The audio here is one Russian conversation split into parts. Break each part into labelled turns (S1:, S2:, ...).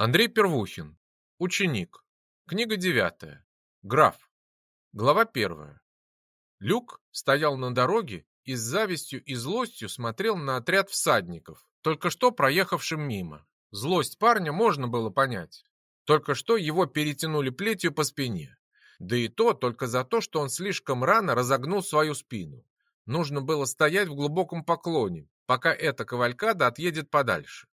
S1: Андрей Первухин. Ученик. Книга девятая. Граф. Глава первая. Люк стоял на дороге и с завистью и злостью смотрел на отряд всадников, только что проехавшим мимо. Злость парня можно было понять. Только что его перетянули плетью по спине. Да и то только за то, что он слишком рано разогнул свою спину. Нужно было стоять в глубоком поклоне, пока эта кавалькада отъедет подальше.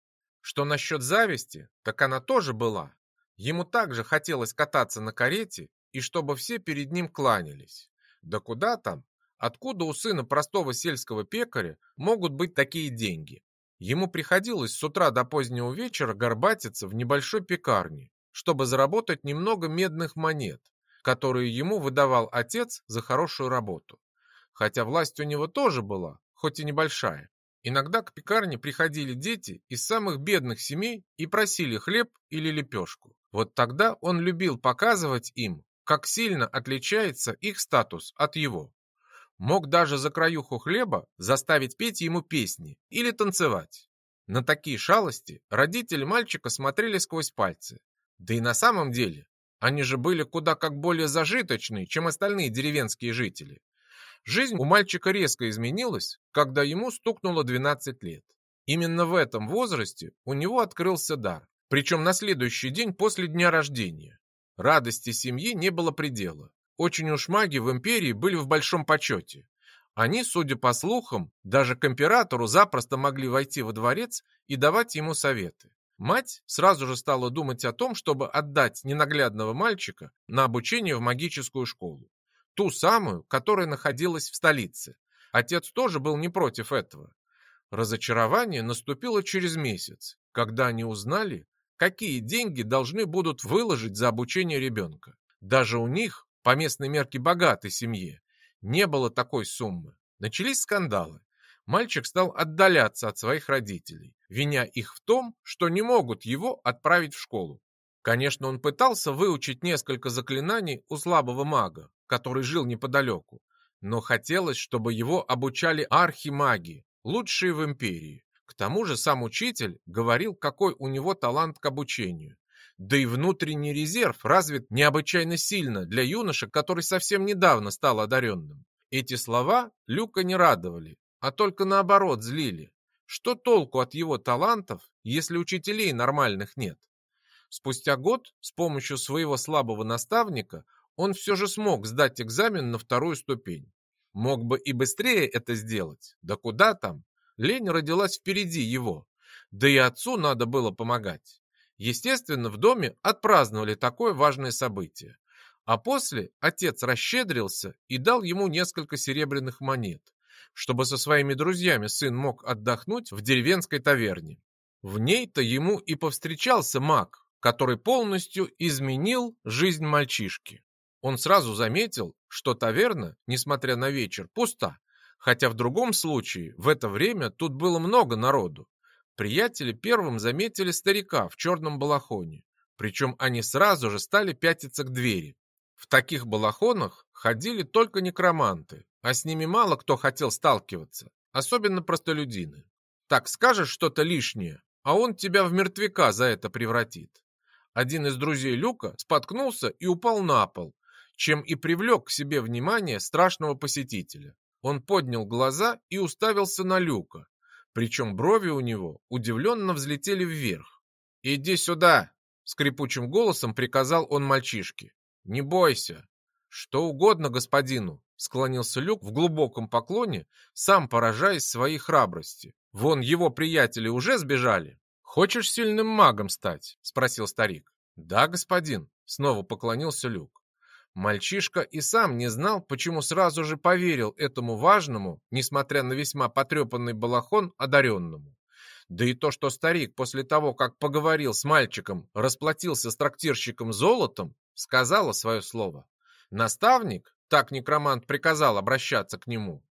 S1: Что насчет зависти, так она тоже была. Ему также хотелось кататься на карете и чтобы все перед ним кланялись. Да куда там? Откуда у сына простого сельского пекаря могут быть такие деньги? Ему приходилось с утра до позднего вечера горбатиться в небольшой пекарне, чтобы заработать немного медных монет, которые ему выдавал отец за хорошую работу. Хотя власть у него тоже была, хоть и небольшая. Иногда к пекарне приходили дети из самых бедных семей и просили хлеб или лепешку. Вот тогда он любил показывать им, как сильно отличается их статус от его. Мог даже за краюху хлеба заставить петь ему песни или танцевать. На такие шалости родители мальчика смотрели сквозь пальцы. Да и на самом деле, они же были куда как более зажиточные, чем остальные деревенские жители. Жизнь у мальчика резко изменилась, когда ему стукнуло 12 лет. Именно в этом возрасте у него открылся дар, причем на следующий день после дня рождения. Радости семьи не было предела. Очень уж маги в империи были в большом почете. Они, судя по слухам, даже к императору запросто могли войти во дворец и давать ему советы. Мать сразу же стала думать о том, чтобы отдать ненаглядного мальчика на обучение в магическую школу. Ту самую, которая находилась в столице. Отец тоже был не против этого. Разочарование наступило через месяц, когда они узнали, какие деньги должны будут выложить за обучение ребенка. Даже у них, по местной мерке богатой семье, не было такой суммы. Начались скандалы. Мальчик стал отдаляться от своих родителей, виня их в том, что не могут его отправить в школу. Конечно, он пытался выучить несколько заклинаний у слабого мага, который жил неподалеку, но хотелось, чтобы его обучали архимаги, лучшие в империи. К тому же сам учитель говорил, какой у него талант к обучению. Да и внутренний резерв развит необычайно сильно для юноши, который совсем недавно стал одаренным. Эти слова Люка не радовали, а только наоборот злили. Что толку от его талантов, если учителей нормальных нет? Спустя год с помощью своего слабого наставника он все же смог сдать экзамен на вторую ступень. Мог бы и быстрее это сделать, да куда там? Лень родилась впереди его, да и отцу надо было помогать. Естественно, в доме отпраздновали такое важное событие. А после отец расщедрился и дал ему несколько серебряных монет, чтобы со своими друзьями сын мог отдохнуть в деревенской таверне. В ней-то ему и повстречался маг, который полностью изменил жизнь мальчишки. Он сразу заметил, что таверна, несмотря на вечер, пуста, хотя в другом случае в это время тут было много народу. Приятели первым заметили старика в черном балахоне, причем они сразу же стали пятиться к двери. В таких балахонах ходили только некроманты, а с ними мало кто хотел сталкиваться, особенно простолюдины. Так скажешь что-то лишнее, а он тебя в мертвяка за это превратит. Один из друзей Люка споткнулся и упал на пол, чем и привлек к себе внимание страшного посетителя. Он поднял глаза и уставился на Люка, причем брови у него удивленно взлетели вверх. «Иди сюда!» — скрипучим голосом приказал он мальчишке. «Не бойся!» «Что угодно господину!» — склонился Люк в глубоком поклоне, сам поражаясь своей храбрости. «Вон его приятели уже сбежали!» «Хочешь сильным магом стать?» — спросил старик. «Да, господин», — снова поклонился Люк. Мальчишка и сам не знал, почему сразу же поверил этому важному, несмотря на весьма потрепанный балахон, одаренному. Да и то, что старик после того, как поговорил с мальчиком, расплатился с трактирщиком золотом, сказала свое слово. Наставник, так некромант приказал обращаться к нему,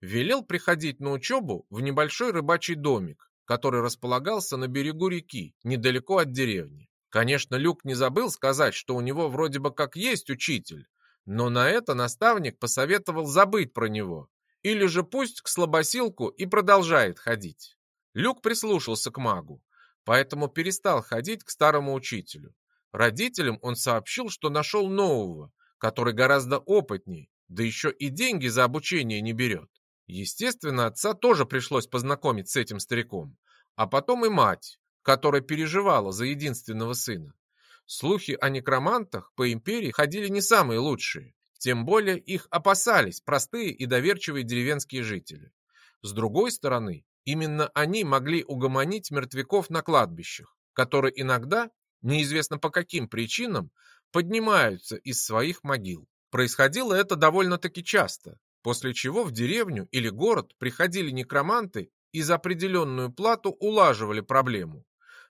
S1: велел приходить на учебу в небольшой рыбачий домик, который располагался на берегу реки, недалеко от деревни. Конечно, Люк не забыл сказать, что у него вроде бы как есть учитель, но на это наставник посоветовал забыть про него, или же пусть к слабосилку и продолжает ходить. Люк прислушался к магу. поэтому перестал ходить к старому учителю. Родителям он сообщил, что нашел нового, который гораздо опытней, да еще и деньги за обучение не берет. Естественно, отца тоже пришлось познакомить с этим стариком, а потом и мать, которая переживала за единственного сына. Слухи о некромантах по империи ходили не самые лучшие, тем более их опасались простые и доверчивые деревенские жители. С другой стороны, именно они могли угомонить мертвяков на кладбищах, которые иногда, неизвестно по каким причинам, поднимаются из своих могил. Происходило это довольно-таки часто, после чего в деревню или город приходили некроманты и за определенную плату улаживали проблему.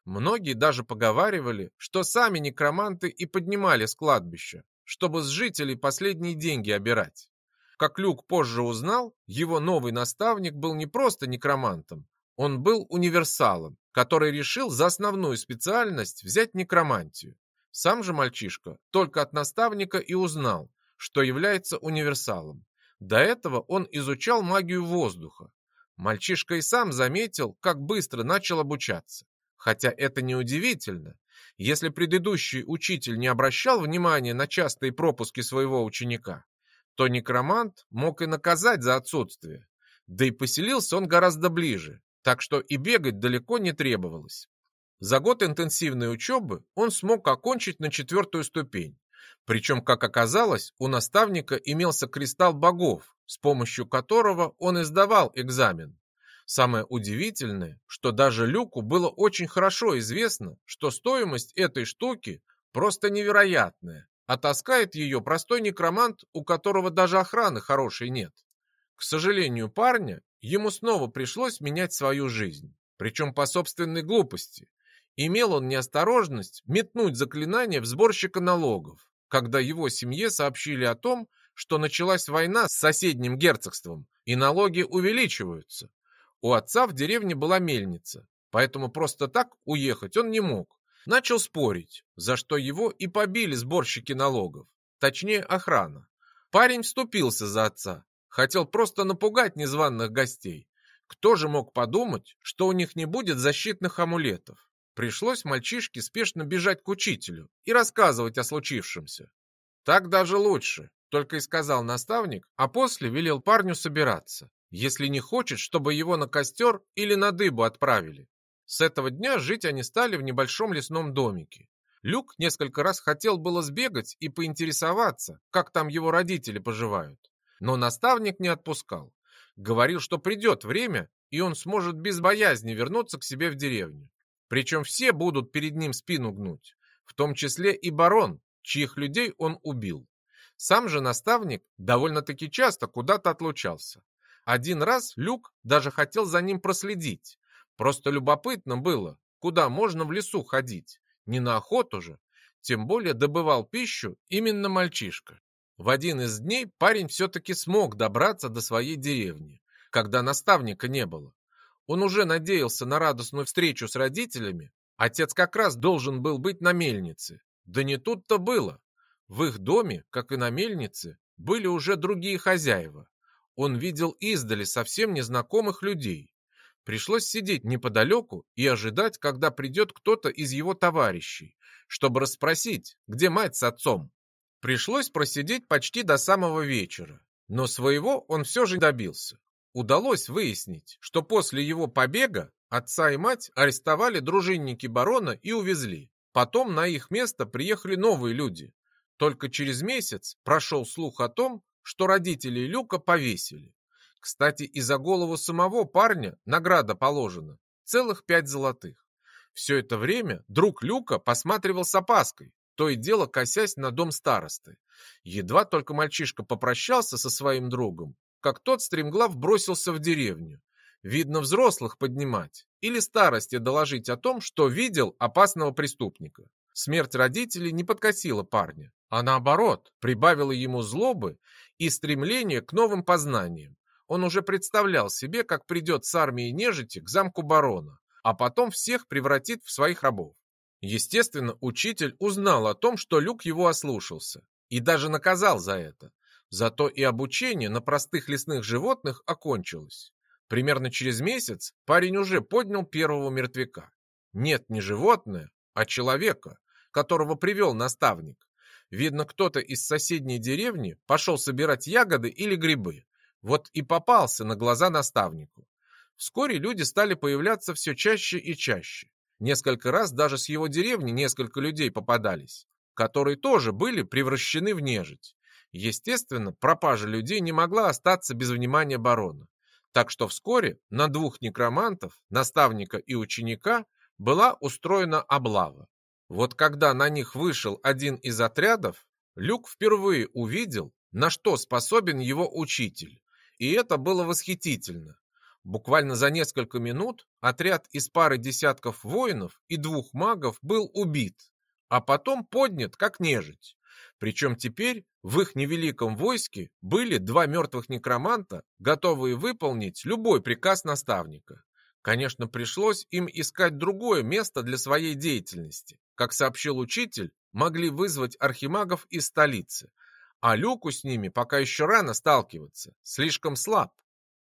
S1: Многие даже поговаривали, что сами некроманты и поднимали с кладбища, чтобы с жителей последние деньги обирать. Как Люк позже узнал, его новый наставник был не просто некромантом, он был универсалом, который решил за основную специальность взять некромантию. Сам же мальчишка только от наставника и узнал, что является универсалом. До этого он изучал магию воздуха. Мальчишка и сам заметил, как быстро начал обучаться. Хотя это не удивительно. Если предыдущий учитель не обращал внимания на частые пропуски своего ученика, то некромант мог и наказать за отсутствие. Да и поселился он гораздо ближе, так что и бегать далеко не требовалось. За год интенсивной учебы он смог окончить на четвертую ступень. Причем, как оказалось, у наставника имелся кристалл богов, с помощью которого он издавал экзамен. Самое удивительное, что даже Люку было очень хорошо известно, что стоимость этой штуки просто невероятная, а таскает ее простой некромант, у которого даже охраны хорошей нет. К сожалению парня, ему снова пришлось менять свою жизнь, причем по собственной глупости. Имел он неосторожность метнуть заклинание в сборщика налогов, когда его семье сообщили о том, что началась война с соседним герцогством, и налоги увеличиваются. У отца в деревне была мельница, поэтому просто так уехать он не мог. Начал спорить, за что его и побили сборщики налогов, точнее охрана. Парень вступился за отца, хотел просто напугать незваных гостей. Кто же мог подумать, что у них не будет защитных амулетов? Пришлось мальчишке спешно бежать к учителю и рассказывать о случившемся. Так даже лучше, только и сказал наставник, а после велел парню собираться если не хочет, чтобы его на костер или на дыбу отправили. С этого дня жить они стали в небольшом лесном домике. Люк несколько раз хотел было сбегать и поинтересоваться, как там его родители поживают. Но наставник не отпускал. Говорил, что придет время, и он сможет без боязни вернуться к себе в деревню. Причем все будут перед ним спину гнуть, в том числе и барон, чьих людей он убил. Сам же наставник довольно-таки часто куда-то отлучался. Один раз Люк даже хотел за ним проследить. Просто любопытно было, куда можно в лесу ходить. Не на охоту же. Тем более добывал пищу именно мальчишка. В один из дней парень все-таки смог добраться до своей деревни, когда наставника не было. Он уже надеялся на радостную встречу с родителями. Отец как раз должен был быть на мельнице. Да не тут-то было. В их доме, как и на мельнице, были уже другие хозяева. Он видел издали совсем незнакомых людей. Пришлось сидеть неподалеку и ожидать, когда придет кто-то из его товарищей, чтобы расспросить, где мать с отцом. Пришлось просидеть почти до самого вечера, но своего он все же добился. Удалось выяснить, что после его побега отца и мать арестовали дружинники барона и увезли. Потом на их место приехали новые люди. Только через месяц прошел слух о том, что родителей Люка повесили. Кстати, и за голову самого парня награда положена. Целых пять золотых. Все это время друг Люка посматривал с опаской, то и дело косясь на дом старосты. Едва только мальчишка попрощался со своим другом, как тот стремглав бросился в деревню. Видно, взрослых поднимать или старости доложить о том, что видел опасного преступника. Смерть родителей не подкосила парня, а наоборот, прибавила ему злобы и стремление к новым познаниям. Он уже представлял себе, как придет с армией нежити к замку барона, а потом всех превратит в своих рабов. Естественно, учитель узнал о том, что Люк его ослушался, и даже наказал за это. Зато и обучение на простых лесных животных окончилось. Примерно через месяц парень уже поднял первого мертвяка. Нет, не животное, а человека, которого привел наставник. Видно, кто-то из соседней деревни пошел собирать ягоды или грибы. Вот и попался на глаза наставнику. Вскоре люди стали появляться все чаще и чаще. Несколько раз даже с его деревни несколько людей попадались, которые тоже были превращены в нежить. Естественно, пропажа людей не могла остаться без внимания барона. Так что вскоре на двух некромантов, наставника и ученика, была устроена облава. Вот когда на них вышел один из отрядов, Люк впервые увидел, на что способен его учитель. И это было восхитительно. Буквально за несколько минут отряд из пары десятков воинов и двух магов был убит, а потом поднят как нежить. Причем теперь в их невеликом войске были два мертвых некроманта, готовые выполнить любой приказ наставника. Конечно, пришлось им искать другое место для своей деятельности. Как сообщил учитель, могли вызвать архимагов из столицы, а Люку с ними пока еще рано сталкиваться, слишком слаб.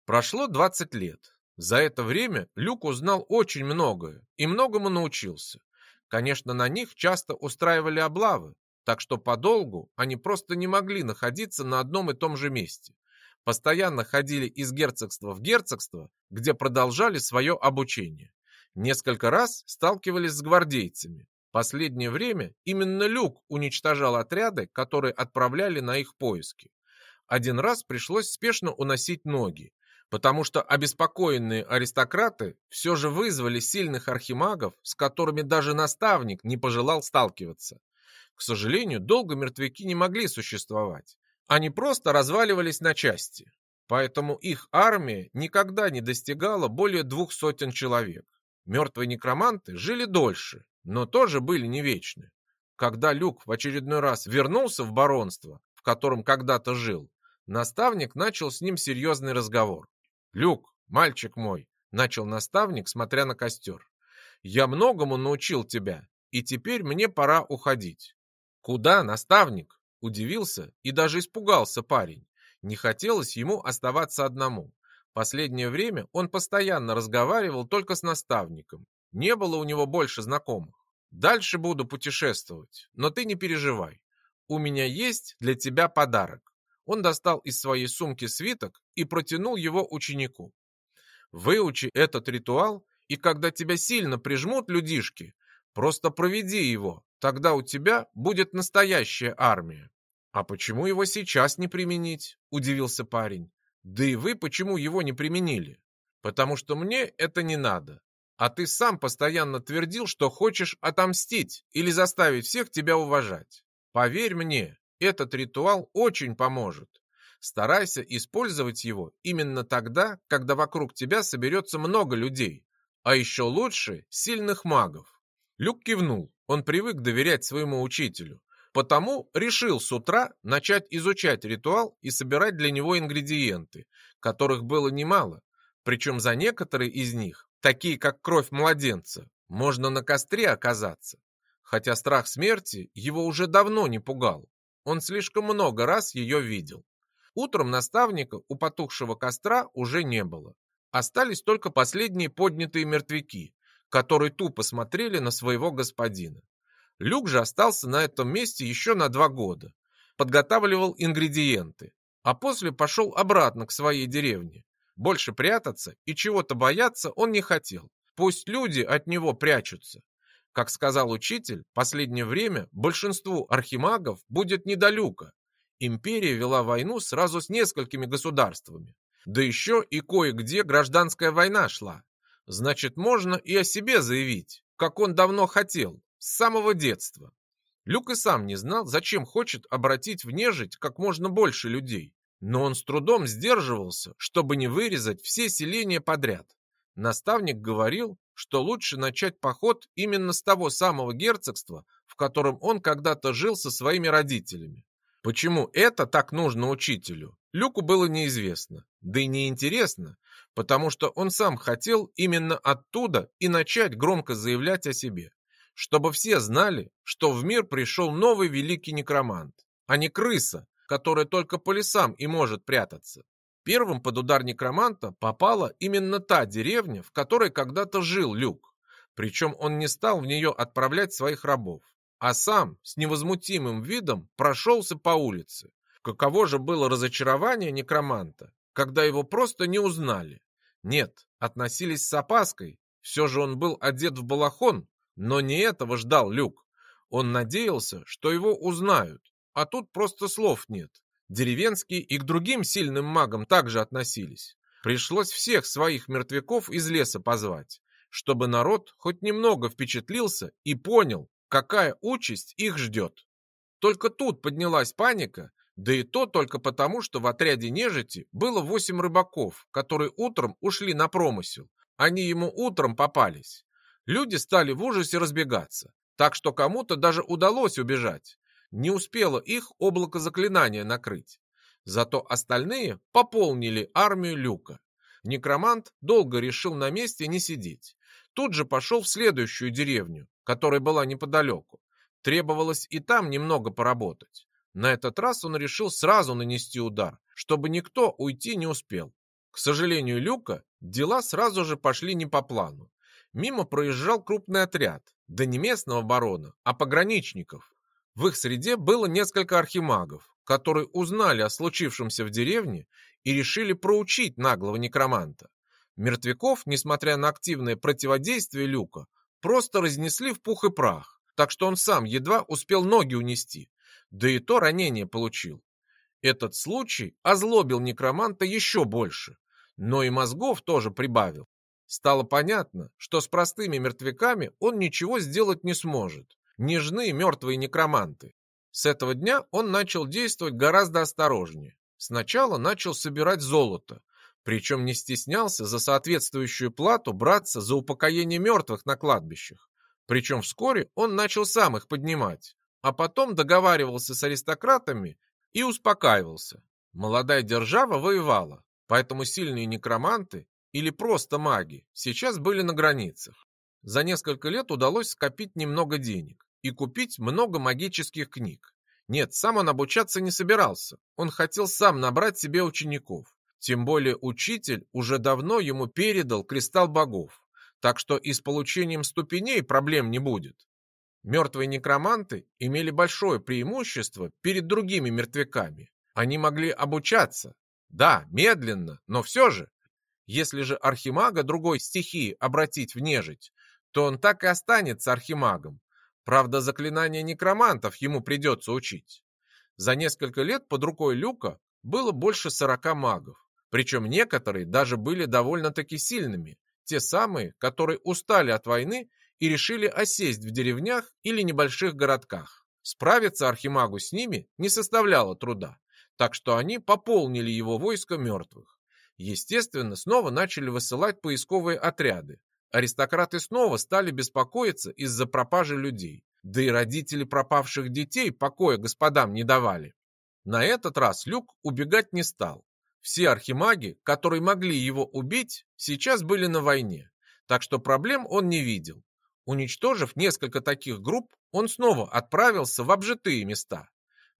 S1: Прошло 20 лет. За это время Люк узнал очень многое и многому научился. Конечно, на них часто устраивали облавы, так что подолгу они просто не могли находиться на одном и том же месте. Постоянно ходили из герцогства в герцогство, где продолжали свое обучение. Несколько раз сталкивались с гвардейцами. Последнее время именно Люк уничтожал отряды, которые отправляли на их поиски. Один раз пришлось спешно уносить ноги, потому что обеспокоенные аристократы все же вызвали сильных архимагов, с которыми даже наставник не пожелал сталкиваться. К сожалению, долго мертвяки не могли существовать. Они просто разваливались на части. Поэтому их армия никогда не достигала более двух сотен человек. Мертвые некроманты жили дольше, но тоже были не вечны. Когда Люк в очередной раз вернулся в баронство, в котором когда-то жил, наставник начал с ним серьезный разговор. «Люк, мальчик мой», — начал наставник, смотря на костер, — «я многому научил тебя, и теперь мне пора уходить. «Куда, наставник?» – удивился и даже испугался парень. Не хотелось ему оставаться одному. Последнее время он постоянно разговаривал только с наставником. Не было у него больше знакомых. Дальше буду путешествовать, но ты не переживай. У меня есть для тебя подарок. Он достал из своей сумки свиток и протянул его ученику. Выучи этот ритуал, и когда тебя сильно прижмут людишки, просто проведи его, Тогда у тебя будет настоящая армия. А почему его сейчас не применить? Удивился парень. Да и вы почему его не применили? Потому что мне это не надо. А ты сам постоянно твердил, что хочешь отомстить или заставить всех тебя уважать. Поверь мне, этот ритуал очень поможет. Старайся использовать его именно тогда, когда вокруг тебя соберется много людей, а еще лучше сильных магов. Люк кивнул. Он привык доверять своему учителю. Потому решил с утра начать изучать ритуал и собирать для него ингредиенты, которых было немало. Причем за некоторые из них, такие как кровь младенца, можно на костре оказаться. Хотя страх смерти его уже давно не пугал. Он слишком много раз ее видел. Утром наставника у потухшего костра уже не было. Остались только последние поднятые мертвяки, которые тупо смотрели на своего господина. Люк же остался на этом месте еще на два года. Подготавливал ингредиенты, а после пошел обратно к своей деревне. Больше прятаться и чего-то бояться он не хотел. Пусть люди от него прячутся. Как сказал учитель, последнее время большинству архимагов будет не до Люка. Империя вела войну сразу с несколькими государствами. Да еще и кое-где гражданская война шла. Значит, можно и о себе заявить, как он давно хотел, с самого детства. Люк и сам не знал, зачем хочет обратить в нежить как можно больше людей, но он с трудом сдерживался, чтобы не вырезать все селения подряд. Наставник говорил, что лучше начать поход именно с того самого герцогства, в котором он когда-то жил со своими родителями. Почему это так нужно учителю, Люку было неизвестно, да и неинтересно, потому что он сам хотел именно оттуда и начать громко заявлять о себе, чтобы все знали, что в мир пришел новый великий некромант, а не крыса, которая только по лесам и может прятаться. Первым под удар некроманта попала именно та деревня, в которой когда-то жил Люк. Причем он не стал в нее отправлять своих рабов, а сам с невозмутимым видом прошелся по улице. Каково же было разочарование некроманта, когда его просто не узнали. Нет, относились с опаской, все же он был одет в балахон, но не этого ждал Люк. Он надеялся, что его узнают, а тут просто слов нет. Деревенские и к другим сильным магам также относились. Пришлось всех своих мертвяков из леса позвать, чтобы народ хоть немного впечатлился и понял, какая участь их ждет. Только тут поднялась паника, да и то только потому, что в отряде нежити было восемь рыбаков, которые утром ушли на промысел. Они ему утром попались. Люди стали в ужасе разбегаться, так что кому-то даже удалось убежать. Не успело их облако заклинания накрыть. Зато остальные пополнили армию Люка. Некромант долго решил на месте не сидеть. Тут же пошел в следующую деревню, которая была неподалеку. Требовалось и там немного поработать. На этот раз он решил сразу нанести удар, чтобы никто уйти не успел. К сожалению Люка, дела сразу же пошли не по плану. Мимо проезжал крупный отряд, да не местного барона, а пограничников. В их среде было несколько архимагов, которые узнали о случившемся в деревне и решили проучить наглого некроманта. Мертвяков, несмотря на активное противодействие Люка, просто разнесли в пух и прах, так что он сам едва успел ноги унести, да и то ранение получил. Этот случай озлобил некроманта еще больше, но и мозгов тоже прибавил. Стало понятно, что с простыми мертвяками он ничего сделать не сможет. Нежны мертвые некроманты. С этого дня он начал действовать гораздо осторожнее. Сначала начал собирать золото, причем не стеснялся за соответствующую плату браться за упокоение мертвых на кладбищах. Причем вскоре он начал сам их поднимать, а потом договаривался с аристократами и успокаивался. Молодая держава воевала, поэтому сильные некроманты или просто маги сейчас были на границах. За несколько лет удалось скопить немного денег и купить много магических книг. Нет, сам он обучаться не собирался. Он хотел сам набрать себе учеников. Тем более учитель уже давно ему передал кристалл богов. Так что и с получением ступеней проблем не будет. Мертвые некроманты имели большое преимущество перед другими мертвяками. Они могли обучаться. Да, медленно, но все же. Если же архимага другой стихии обратить в нежить, то он так и останется архимагом. Правда, заклинания некромантов ему придется учить. За несколько лет под рукой Люка было больше сорока магов. Причем некоторые даже были довольно-таки сильными. Те самые, которые устали от войны и решили осесть в деревнях или небольших городках. Справиться архимагу с ними не составляло труда, так что они пополнили его войско мертвых. Естественно, снова начали высылать поисковые отряды. Аристократы снова стали беспокоиться из-за пропажи людей. Да и родители пропавших детей покоя господам не давали. На этот раз Люк убегать не стал. Все архимаги, которые могли его убить, сейчас были на войне, так что проблем он не видел. Уничтожив несколько таких групп, он снова отправился в обжитые места.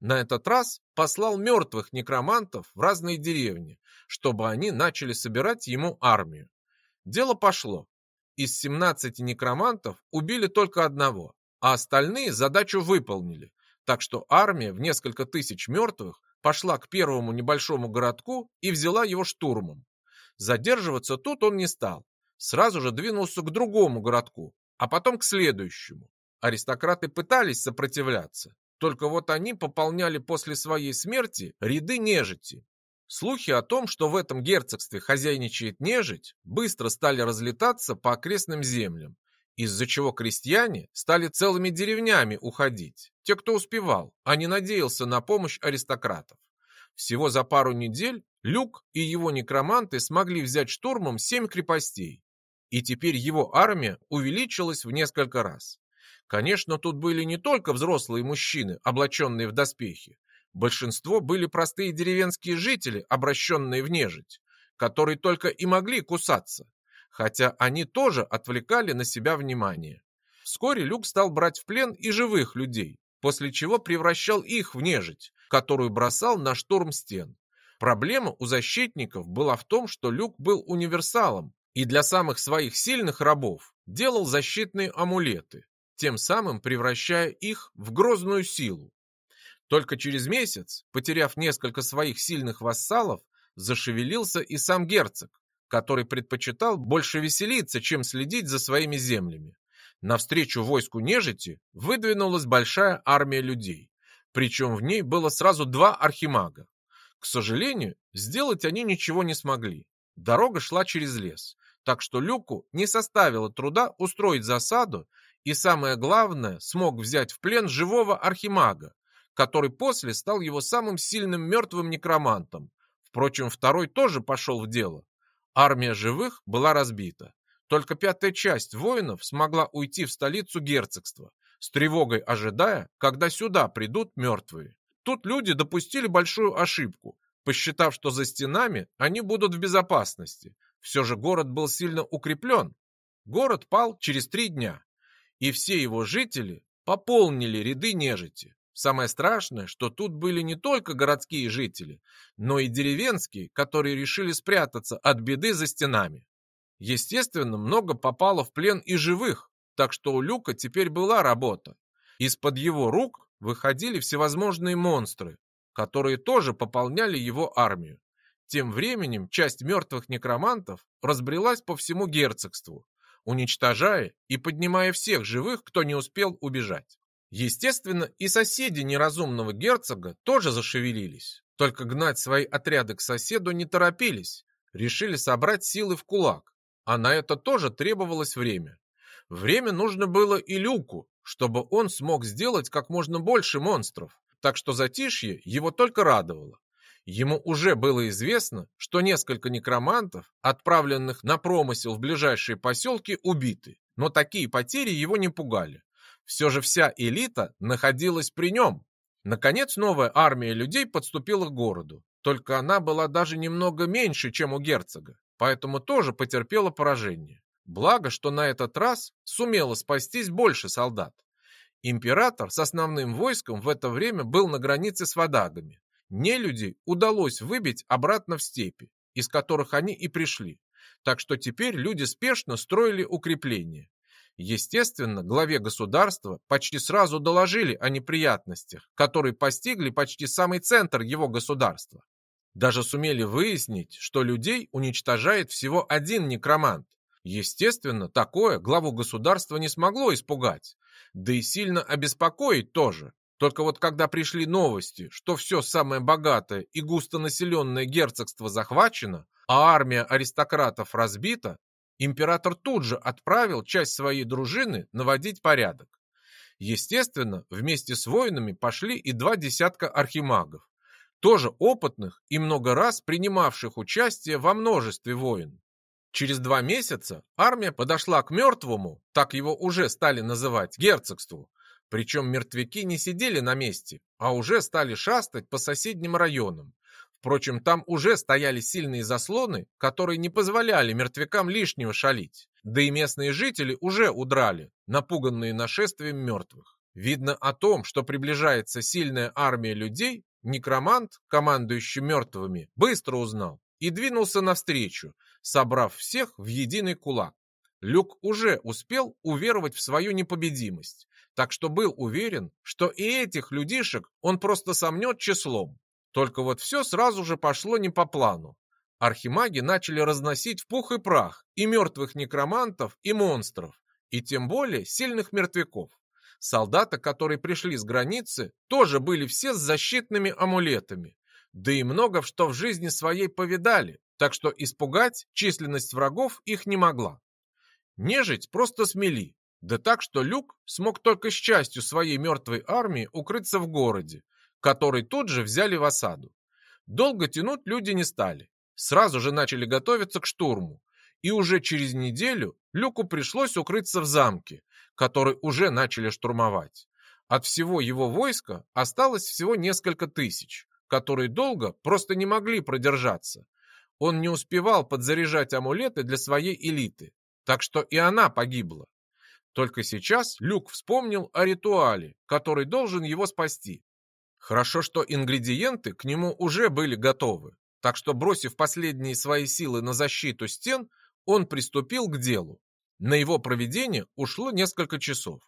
S1: На этот раз послал мертвых некромантов в разные деревни, чтобы они начали собирать ему армию. Дело пошло. Из 17 некромантов убили только одного, а остальные задачу выполнили, так что армия в несколько тысяч мертвых пошла к первому небольшому городку и взяла его штурмом. Задерживаться тут он не стал, сразу же двинулся к другому городку, а потом к следующему. Аристократы пытались сопротивляться, только вот они пополняли после своей смерти ряды нежити. Слухи о том, что в этом герцогстве хозяйничает нежить, быстро стали разлетаться по окрестным землям, из-за чего крестьяне стали целыми деревнями уходить. Те, кто успевал, а не надеялся на помощь аристократов. Всего за пару недель Люк и его некроманты смогли взять штурмом семь крепостей. И теперь его армия увеличилась в несколько раз. Конечно, тут были не только взрослые мужчины, облаченные в доспехи. Большинство были простые деревенские жители, обращенные в нежить, которые только и могли кусаться, хотя они тоже отвлекали на себя внимание. Вскоре Люк стал брать в плен и живых людей, после чего превращал их в нежить, которую бросал на штурм стен. Проблема у защитников была в том, что Люк был универсалом, и для самых своих сильных рабов делал защитные амулеты, тем самым превращая их в грозную силу. Только через месяц, потеряв несколько своих сильных вассалов, зашевелился и сам герцог, который предпочитал больше веселиться, чем следить за своими землями. Навстречу войску нежити выдвинулась большая армия людей, причем в ней было сразу два архимага. К сожалению, сделать они ничего не смогли. Дорога шла через лес, так что Люку не составило труда устроить засаду и, самое главное, смог взять в плен живого архимага, который после стал его самым сильным мертвым некромантом. Впрочем, второй тоже пошел в дело. Армия живых была разбита. Только пятая часть воинов смогла уйти в столицу герцогства, с тревогой ожидая, когда сюда придут мертвые. Тут люди допустили большую ошибку, посчитав, что за стенами они будут в безопасности. Все же город был сильно укреплен. Город пал через три дня, и все его жители пополнили ряды нежити. Самое страшное, что тут были не только городские жители, но и деревенские, которые решили спрятаться от беды за стенами. Естественно, много попало в плен и живых, так что у Люка теперь была работа. Из-под его рук выходили всевозможные монстры, которые тоже пополняли его армию. Тем временем часть мертвых некромантов разбрелась по всему герцогству, уничтожая и поднимая всех живых, кто не успел убежать. Естественно, и соседи неразумного герцога тоже зашевелились. Только гнать свои отряды к соседу не торопились. Решили собрать силы в кулак. А на это тоже требовалось время. Время нужно было и Люку, чтобы он смог сделать как можно больше монстров. Так что затишье его только радовало. Ему уже было известно, что несколько некромантов, отправленных на промысел в ближайшие поселки, убиты. Но такие потери его не пугали. Все же вся элита находилась при нем. Наконец новая армия людей подступила к городу. Только она была даже немного меньше, чем у герцога, поэтому тоже потерпела поражение. Благо, что на этот раз сумело спастись больше солдат. Император с основным войском в это время был на границе с водагами. Нелюдей удалось выбить обратно в степи, из которых они и пришли. Так что теперь люди спешно строили укрепления. Естественно, главе государства почти сразу доложили о неприятностях, которые постигли почти самый центр его государства. Даже сумели выяснить, что людей уничтожает всего один некромант. Естественно, такое главу государства не смогло испугать, да и сильно обеспокоить тоже. Только вот когда пришли новости, что все самое богатое и густонаселенное герцогство захвачено, а армия аристократов разбита, император тут же отправил часть своей дружины наводить порядок. Естественно, вместе с воинами пошли и два десятка архимагов, тоже опытных и много раз принимавших участие во множестве войн. Через два месяца армия подошла к мертвому, так его уже стали называть, герцогству, причем мертвяки не сидели на месте, а уже стали шастать по соседним районам. Впрочем, там уже стояли сильные заслоны, которые не позволяли мертвякам лишнего шалить. Да и местные жители уже удрали, напуганные нашествием мертвых. Видно о том, что приближается сильная армия людей, некромант, командующий мертвыми, быстро узнал и двинулся навстречу, собрав всех в единый кулак. Люк уже успел уверовать в свою непобедимость так что был уверен, что и этих людишек он просто сомнет числом. Только вот все сразу же пошло не по плану. Архимаги начали разносить в пух и прах и мертвых некромантов, и монстров, и тем более сильных мертвяков. Солдаты, которые пришли с границы, тоже были все с защитными амулетами. Да и много что в жизни своей повидали, так что испугать численность врагов их не могла. Нежить просто смели, да так, что Люк смог только с частью своей мертвой армии укрыться в городе, который тут же взяли в осаду. Долго тянуть люди не стали. Сразу же начали готовиться к штурму. И уже через неделю Люку пришлось укрыться в замке, который уже начали штурмовать. От всего его войска осталось всего несколько тысяч, которые долго просто не могли продержаться. Он не успевал подзаряжать амулеты для своей элиты, так что и она погибла. Только сейчас Люк вспомнил о ритуале, который должен его спасти. Хорошо, что ингредиенты к нему уже были готовы, так что, бросив последние свои силы на защиту стен, он приступил к делу. На его проведение ушло несколько часов.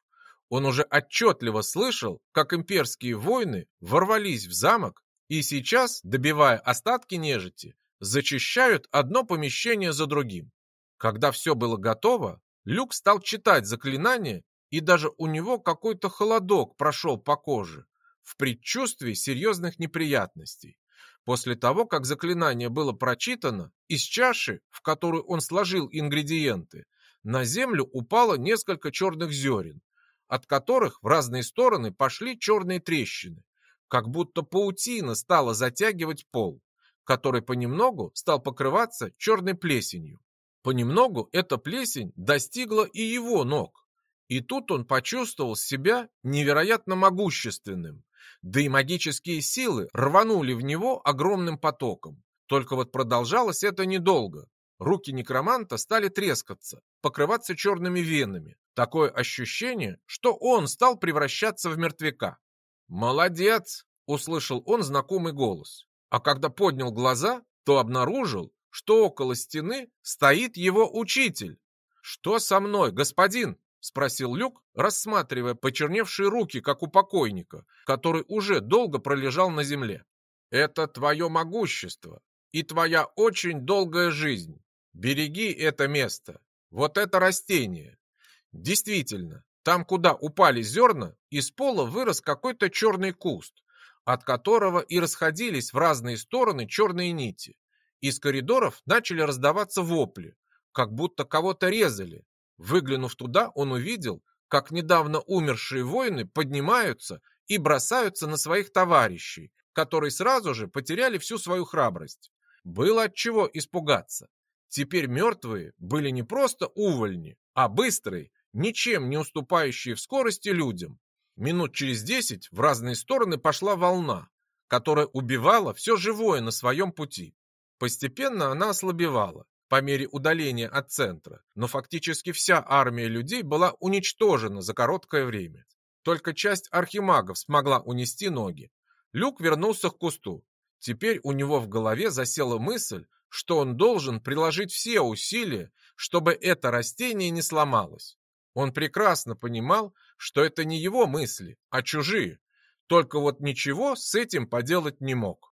S1: Он уже отчетливо слышал, как имперские воины ворвались в замок и сейчас, добивая остатки нежити, зачищают одно помещение за другим. Когда все было готово, Люк стал читать заклинание, и даже у него какой-то холодок прошел по коже, в предчувствии серьезных неприятностей. После того, как заклинание было прочитано, из чаши, в которую он сложил ингредиенты, на землю упало несколько черных зерен, от которых в разные стороны пошли черные трещины, как будто паутина стала затягивать пол, который понемногу стал покрываться черной плесенью. Понемногу эта плесень достигла и его ног, и тут он почувствовал себя невероятно могущественным, да и магические силы рванули в него огромным потоком. Только вот продолжалось это недолго. Руки некроманта стали трескаться, покрываться черными венами. Такое ощущение, что он стал превращаться в мертвяка. «Молодец!» — услышал он знакомый голос. А когда поднял глаза, то обнаружил, что около стены стоит его учитель. «Что со мной, господин?» — спросил Люк, рассматривая почерневшие руки, как у покойника, который уже долго пролежал на земле. «Это твое могущество и твоя очень долгая жизнь. Береги это место, вот это растение. Действительно, там, куда упали зерна, из пола вырос какой-то черный куст, от которого и расходились в разные стороны черные нити. Из коридоров начали раздаваться вопли, как будто кого-то резали. Выглянув туда, он увидел, как недавно умершие воины поднимаются и бросаются на своих товарищей, которые сразу же потеряли всю свою храбрость. Было от чего испугаться. Теперь мертвые были не просто увольни, а быстрые, ничем не уступающие в скорости людям. Минут через десять в разные стороны пошла волна, которая убивала все живое на своем пути. Постепенно она ослабевала по мере удаления от центра, но фактически вся армия людей была уничтожена за короткое время. Только часть архимагов смогла унести ноги. Люк вернулся к кусту. Теперь у него в голове засела мысль, что он должен приложить все усилия, чтобы это растение не сломалось. Он прекрасно понимал, что это не его мысли, а чужие. Только вот ничего с этим поделать не мог.